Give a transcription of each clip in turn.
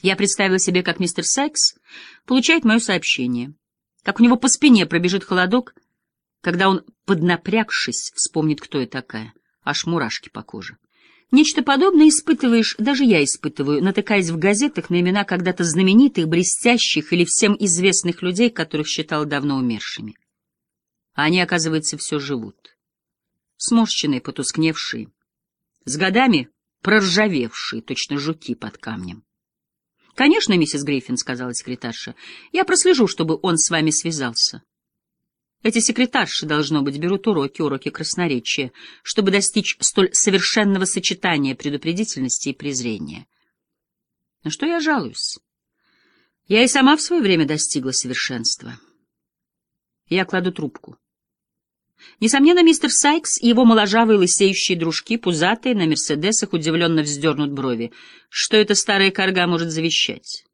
Я представила себе, как мистер Сайкс получает мое сообщение, как у него по спине пробежит холодок, когда он, поднапрягшись, вспомнит, кто я такая, аж мурашки по коже. Нечто подобное испытываешь, даже я испытываю, натыкаясь в газетах на имена когда-то знаменитых, блестящих или всем известных людей, которых считал давно умершими. А они, оказывается, все живут. Сморщенные, потускневшие, с годами проржавевшие, точно жуки под камнем. «Конечно, миссис Гриффин», — сказала секретарша, — «я прослежу, чтобы он с вами связался». Эти секретарши, должно быть, берут уроки, уроки красноречия, чтобы достичь столь совершенного сочетания предупредительности и презрения. На что я жалуюсь? Я и сама в свое время достигла совершенства. Я кладу трубку. Несомненно, мистер Сайкс и его моложавые лысеющие дружки, пузатые, на «Мерседесах», удивленно вздернут брови. Что эта старая корга может завещать?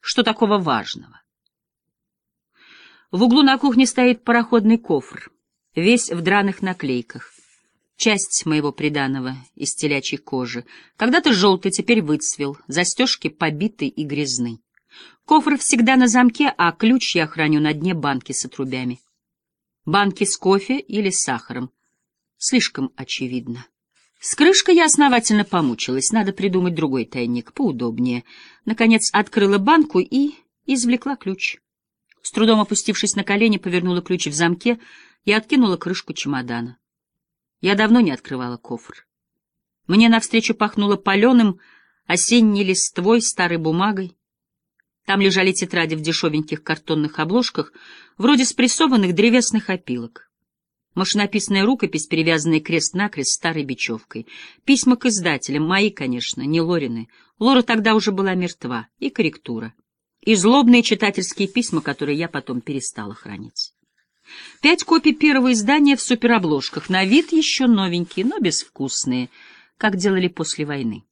Что такого важного? В углу на кухне стоит пароходный кофр, весь в драных наклейках. Часть моего приданого из телячьей кожи. Когда-то желтый, теперь выцвел, застежки побиты и грязны. Кофр всегда на замке, а ключ я храню на дне банки с отрубями. Банки с кофе или с сахаром. Слишком очевидно. С крышкой я основательно помучилась. Надо придумать другой тайник, поудобнее. Наконец открыла банку и извлекла ключ. С трудом опустившись на колени, повернула ключ в замке и откинула крышку чемодана. Я давно не открывала кофр. Мне навстречу пахнуло паленым, осенней листвой, старой бумагой. Там лежали тетради в дешевеньких картонных обложках, вроде спрессованных древесных опилок. Машинописная рукопись, перевязанная крест-накрест старой бечевкой. Письма к издателям, мои, конечно, не Лорины. Лора тогда уже была мертва. И корректура. И злобные читательские письма, которые я потом перестала хранить. Пять копий первого издания в суперобложках, на вид еще новенькие, но безвкусные, как делали после войны.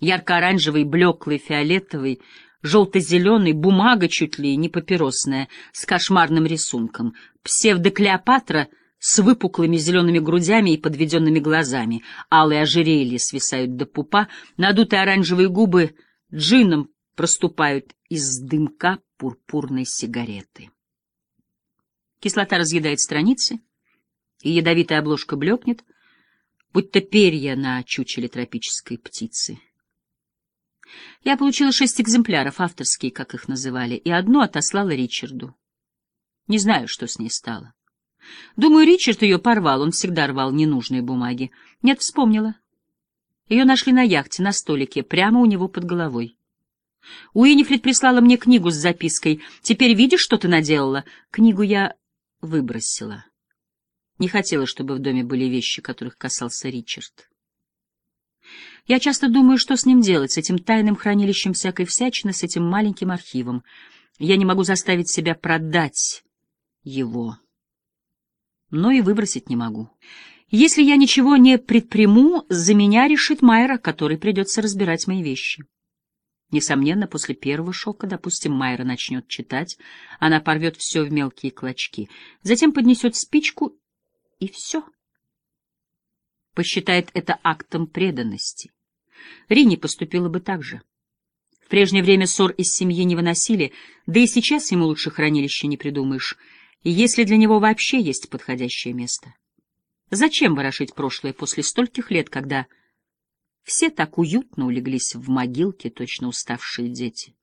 Ярко-оранжевый, блеклый, фиолетовый, желто-зеленый, бумага чуть ли не папиросная, с кошмарным рисунком, псевдоклеопатра с выпуклыми зелеными грудями и подведенными глазами, алые ожерелья свисают до пупа, надутые оранжевые губы джином проступают из дымка пурпурной сигареты. Кислота разъедает страницы, и ядовитая обложка блекнет, будто перья на чучеле тропической птицы. Я получила шесть экземпляров, авторские, как их называли, и одну отослала Ричарду. Не знаю, что с ней стало. Думаю, Ричард ее порвал, он всегда рвал ненужные бумаги. Нет, вспомнила. Ее нашли на яхте, на столике, прямо у него под головой. Уинифрид прислала мне книгу с запиской. «Теперь видишь, что ты наделала?» Книгу я выбросила. Не хотела, чтобы в доме были вещи, которых касался Ричард. Я часто думаю, что с ним делать, с этим тайным хранилищем всякой всячины, с этим маленьким архивом. Я не могу заставить себя продать его, но и выбросить не могу. Если я ничего не предприму, за меня решит Майра, который придется разбирать мои вещи. Несомненно, после первого шока, допустим, Майра начнет читать, она порвет все в мелкие клочки, затем поднесет спичку, и все. Посчитает это актом преданности. Рини поступила бы так же. В прежнее время ссор из семьи не выносили, да и сейчас ему лучше хранилища не придумаешь, если для него вообще есть подходящее место. Зачем ворошить прошлое после стольких лет, когда все так уютно улеглись в могилке, точно уставшие дети?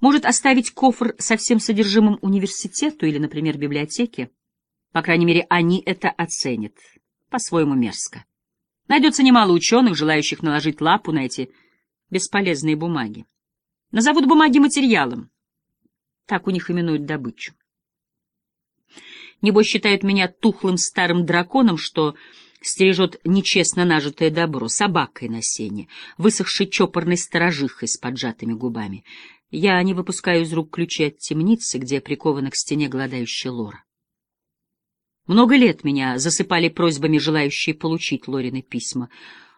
Может, оставить кофр со всем содержимым университету или, например, библиотеке? По крайней мере, они это оценят. По-своему мерзко. Найдется немало ученых, желающих наложить лапу на эти бесполезные бумаги. Назовут бумаги материалом. Так у них именуют добычу. Небось считают меня тухлым старым драконом, что стережет нечестно нажитое добро, собакой на сене, высохшей чопорной сторожихой с поджатыми губами. Я не выпускаю из рук ключи от темницы, где прикована к стене голодающая лора. Много лет меня засыпали просьбами желающие получить Лорины письма.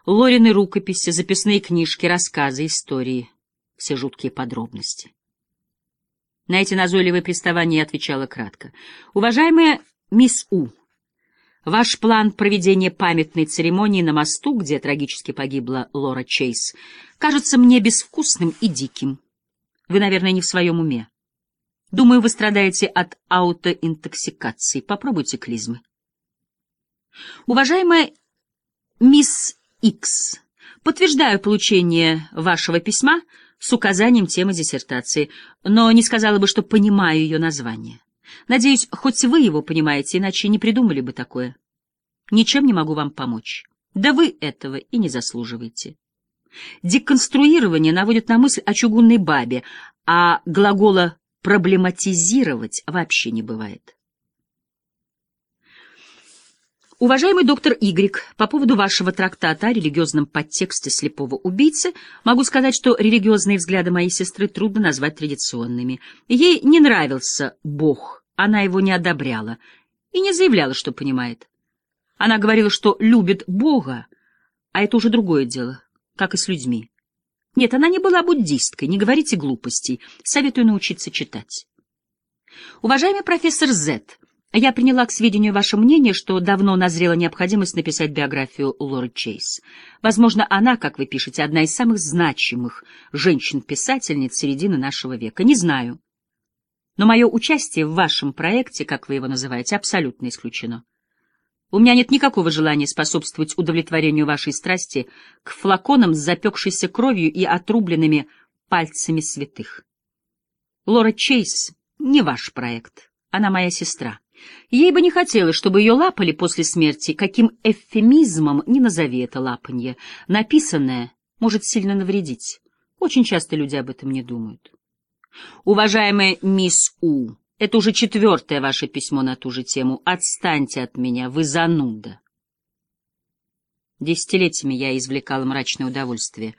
Лорины рукописи, записные книжки, рассказы, истории. Все жуткие подробности. На эти назойливые приставания я отвечала кратко. «Уважаемая мисс У, Ваш план проведения памятной церемонии на мосту, где трагически погибла Лора Чейз, кажется мне безвкусным и диким. Вы, наверное, не в своем уме. Думаю, вы страдаете от аутоинтоксикации. Попробуйте клизмы. Уважаемая мисс Икс, подтверждаю получение вашего письма с указанием темы диссертации, но не сказала бы, что понимаю ее название. Надеюсь, хоть вы его понимаете, иначе не придумали бы такое. Ничем не могу вам помочь. Да вы этого и не заслуживаете. Деконструирование наводит на мысль о чугунной бабе, а глагола «проблематизировать» вообще не бывает. Уважаемый доктор Игрик, по поводу вашего трактата о религиозном подтексте слепого убийцы, могу сказать, что религиозные взгляды моей сестры трудно назвать традиционными. Ей не нравился Бог, она его не одобряла и не заявляла, что понимает. Она говорила, что любит Бога, а это уже другое дело, как и с людьми. Нет, она не была буддисткой, не говорите глупостей, советую научиться читать. Уважаемый профессор Зетт, я приняла к сведению ваше мнение, что давно назрела необходимость написать биографию Лоры Чейз. Возможно, она, как вы пишете, одна из самых значимых женщин-писательниц середины нашего века. Не знаю. Но мое участие в вашем проекте, как вы его называете, абсолютно исключено. У меня нет никакого желания способствовать удовлетворению вашей страсти к флаконам с запекшейся кровью и отрубленными пальцами святых. Лора Чейз — не ваш проект, она моя сестра. Ей бы не хотелось, чтобы ее лапали после смерти, каким эвфемизмом не назови это лапанье. Написанное может сильно навредить. Очень часто люди об этом не думают. Уважаемая мисс У, это уже четвертое ваше письмо на ту же тему. Отстаньте от меня, вы зануда. Десятилетиями я извлекала мрачное удовольствие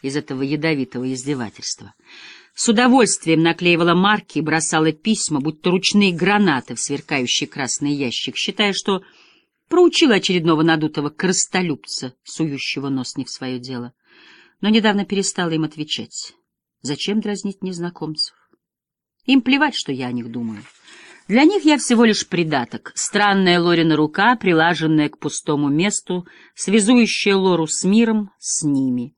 из этого ядовитого издевательства. С удовольствием наклеивала марки и бросала письма, будто ручные гранаты в сверкающий красный ящик, считая, что проучила очередного надутого крыстолюбца, сующего нос не в свое дело. Но недавно перестала им отвечать. Зачем дразнить незнакомцев? Им плевать, что я о них думаю. Для них я всего лишь придаток, странная Лорина рука, прилаженная к пустому месту, связующая Лору с миром, с ними.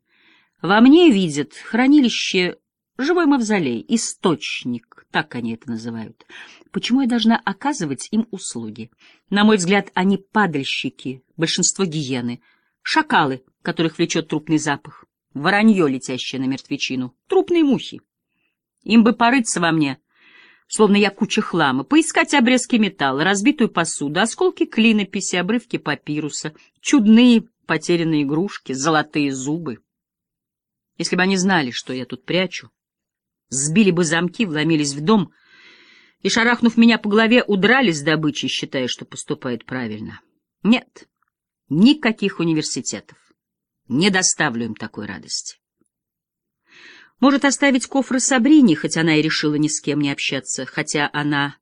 Во мне видят хранилище Живой мавзолей, источник, так они это называют. Почему я должна оказывать им услуги? На мой взгляд, они падальщики, большинство гиены, шакалы, которых влечет трупный запах, воронье, летящее на мертвечину, трупные мухи. Им бы порыться во мне, словно я куча хлама, поискать обрезки металла, разбитую посуду, осколки клинописи, обрывки папируса, чудные потерянные игрушки, золотые зубы. Если бы они знали, что я тут прячу, сбили бы замки, вломились в дом и, шарахнув меня по голове, удрали с добычей, считая, что поступают правильно. Нет, никаких университетов. Не доставлю им такой радости. Может оставить кофры Сабрине, хоть она и решила ни с кем не общаться, хотя она,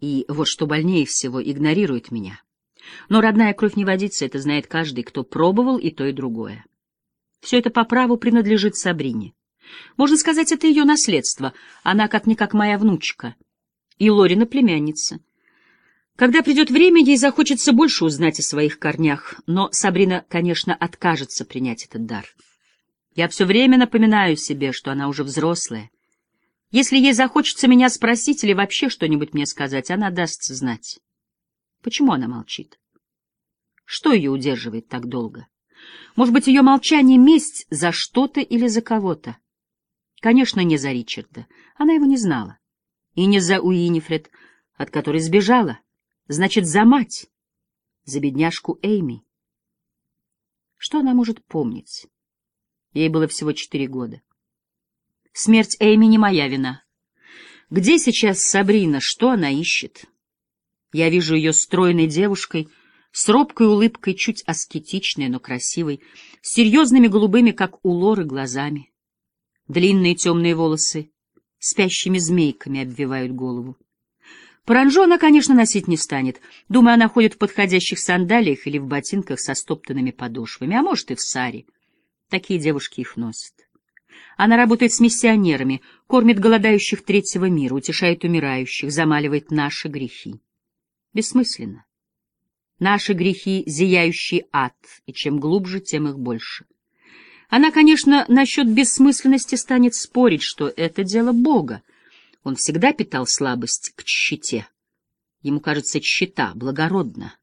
и вот что больнее всего, игнорирует меня. Но родная кровь не водится, это знает каждый, кто пробовал и то, и другое. Все это по праву принадлежит Сабрине. Можно сказать, это ее наследство. Она как-никак моя внучка. И Лорина племянница. Когда придет время, ей захочется больше узнать о своих корнях, но Сабрина, конечно, откажется принять этот дар. Я все время напоминаю себе, что она уже взрослая. Если ей захочется меня спросить или вообще что-нибудь мне сказать, она даст знать. Почему она молчит? Что ее удерживает так долго? Может быть, ее молчание — месть за что-то или за кого-то? Конечно, не за Ричарда. Она его не знала. И не за Уинифред, от которой сбежала. Значит, за мать. За бедняжку Эйми. Что она может помнить? Ей было всего четыре года. Смерть Эйми не моя вина. Где сейчас Сабрина? Что она ищет? Я вижу ее стройной девушкой, с робкой улыбкой, чуть аскетичной, но красивой, с серьезными голубыми, как у Лоры, глазами. Длинные темные волосы спящими змейками обвивают голову. Паранжу она, конечно, носить не станет. Думаю, она ходит в подходящих сандалиях или в ботинках со стоптанными подошвами, а может и в саре. Такие девушки их носят. Она работает с миссионерами, кормит голодающих третьего мира, утешает умирающих, замаливает наши грехи. Бессмысленно. Наши грехи — зияющий ад, и чем глубже, тем их больше. Она, конечно, насчет бессмысленности станет спорить, что это дело Бога. Он всегда питал слабость к щите. Ему кажется, щита благородна.